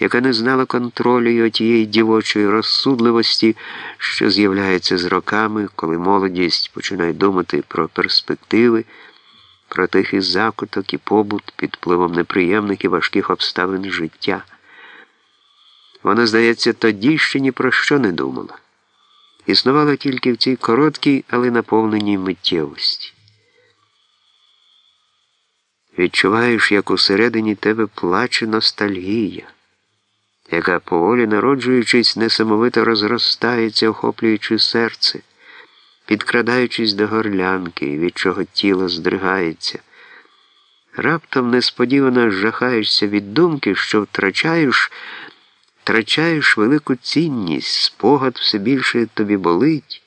яка не знала контролю й отієї дівочої розсудливості, що з'являється з роками, коли молодість починає думати про перспективи, про тихий закуток і побут під впливом неприємних і важких обставин життя. Вона, здається, тоді ще ні про що не думала. Існувала тільки в цій короткій, але наповненій миттєвості. Відчуваєш, як усередині тебе плаче ностальгія, яка поволі народжуючись, несамовито розростається, охоплюючи серце, підкрадаючись до горлянки, від чого тіло здригається. Раптом несподівано жахаєшся від думки, що втрачаєш, втрачаєш велику цінність, спогад все більше тобі болить,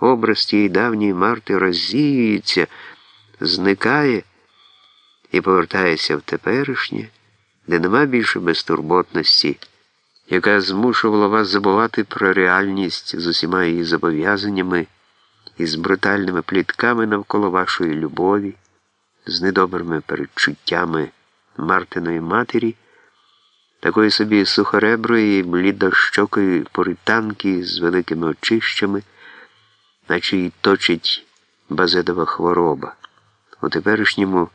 образ тієї давньої марти роззіюється, зникає і повертаєшся в теперішнє, де нема більше безтурботності, яка змушувала вас забувати про реальність з усіма її зобов'язаннями і з брутальними плітками навколо вашої любові, з недобрими передчуттями Мартиної матері, такої собі сухореброї, блідощокої поританки з великими очищами, наче й точить базедова хвороба. У теперішньому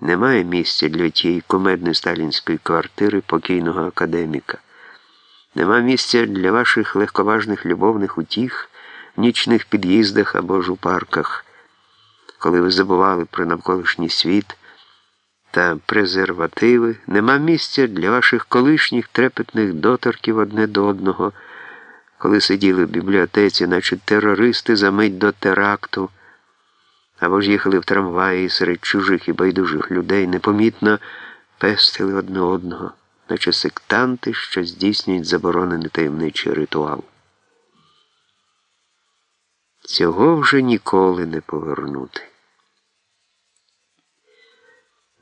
немає місця для тієї кумедної сталінської квартири покійного академіка. Нема місця для ваших легковажних любовних утіх в нічних під'їздах або ж у парках, коли ви забували про навколишній світ та презервативи, нема місця для ваших колишніх трепетних доторків одне до одного, коли сиділи в бібліотеці, наче терористи за мить до теракту або ж їхали в трамваї серед чужих і байдужих людей, непомітно пестили одне одного, наче сектанти, що здійснюють заборонений таємничий ритуал. Цього вже ніколи не повернути.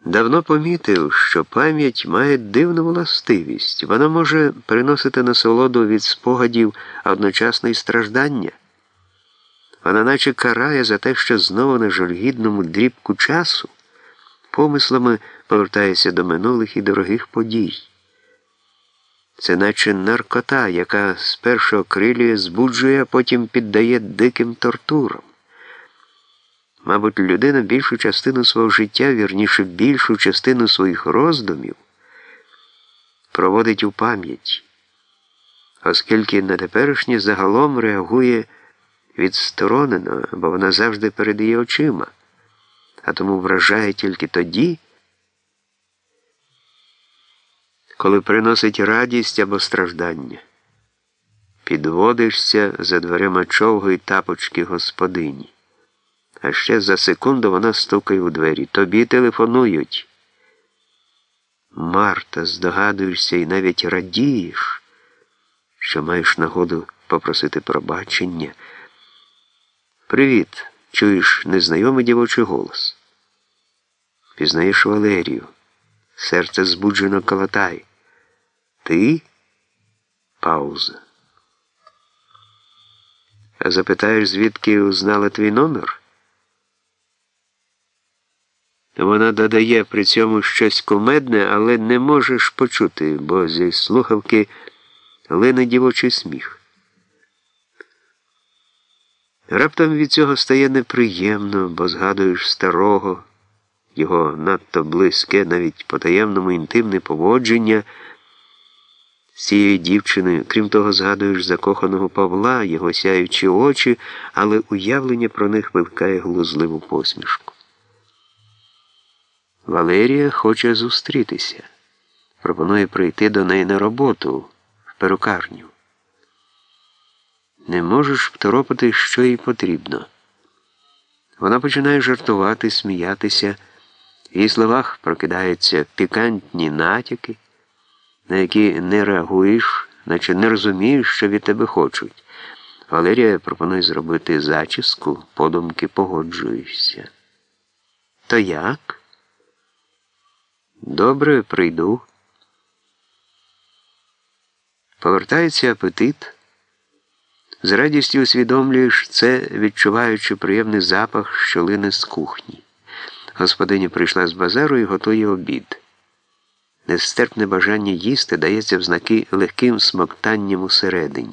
Давно помітив, що пам'ять має дивну властивість. Вона може приносити насолоду від спогадів, а одночасно й страждання. Вона наче карає за те, що знову на жальгідному дрібку часу помислами повертається до минулих і дорогих подій. Це наче наркота, яка спершу окрилює, збуджує, а потім піддає диким тортурам. Мабуть, людина більшу частину свого життя, вірніше більшу частину своїх роздумів проводить у пам'яті, оскільки на теперішнє загалом реагує відсторонена, бо вона завжди перед її очима, а тому вражає тільки тоді, коли приносить радість або страждання. Підводишся за дверима човгої тапочки господині. А ще за секунду вона стукає у двері. Тобі телефонують. Марта, здогадуєшся і навіть радієш, що маєш нагоду попросити пробачення. Привіт, чуєш незнайомий дівочий голос. Пізнаєш Валерію. Серце збуджено колотай. Ти? Пауза. А запитаєш, звідки узнала твій номер? Вона додає при цьому щось кумедне, але не можеш почути, бо зі слухавки лине дівочий сміх. Раптом від цього стає неприємно, бо згадуєш старого, його надто близьке, навіть потаємному інтимне поводження з цією дівчиною, крім того, згадуєш закоханого Павла, його сяючі очі, але уявлення про них вивкає глузливу посмішку. Валерія хоче зустрітися, пропонує прийти до неї на роботу в перукарню. Не можеш второпати, що їй потрібно. Вона починає жартувати, сміятися, в її словах прокидаються пікантні натяки, на які не реагуєш, наче не розумієш, що від тебе хочуть. Валерія пропонує зробити зачіску, подумки погоджуєшся. То як? Добре, прийду. Повертається апетит. З радістю усвідомлюєш це, відчуваючи приємний запах, що лине з кухні. Господиня прийшла з базару і готує обід. Нестерпне бажання їсти дається в знаки легким смоктанням усередині.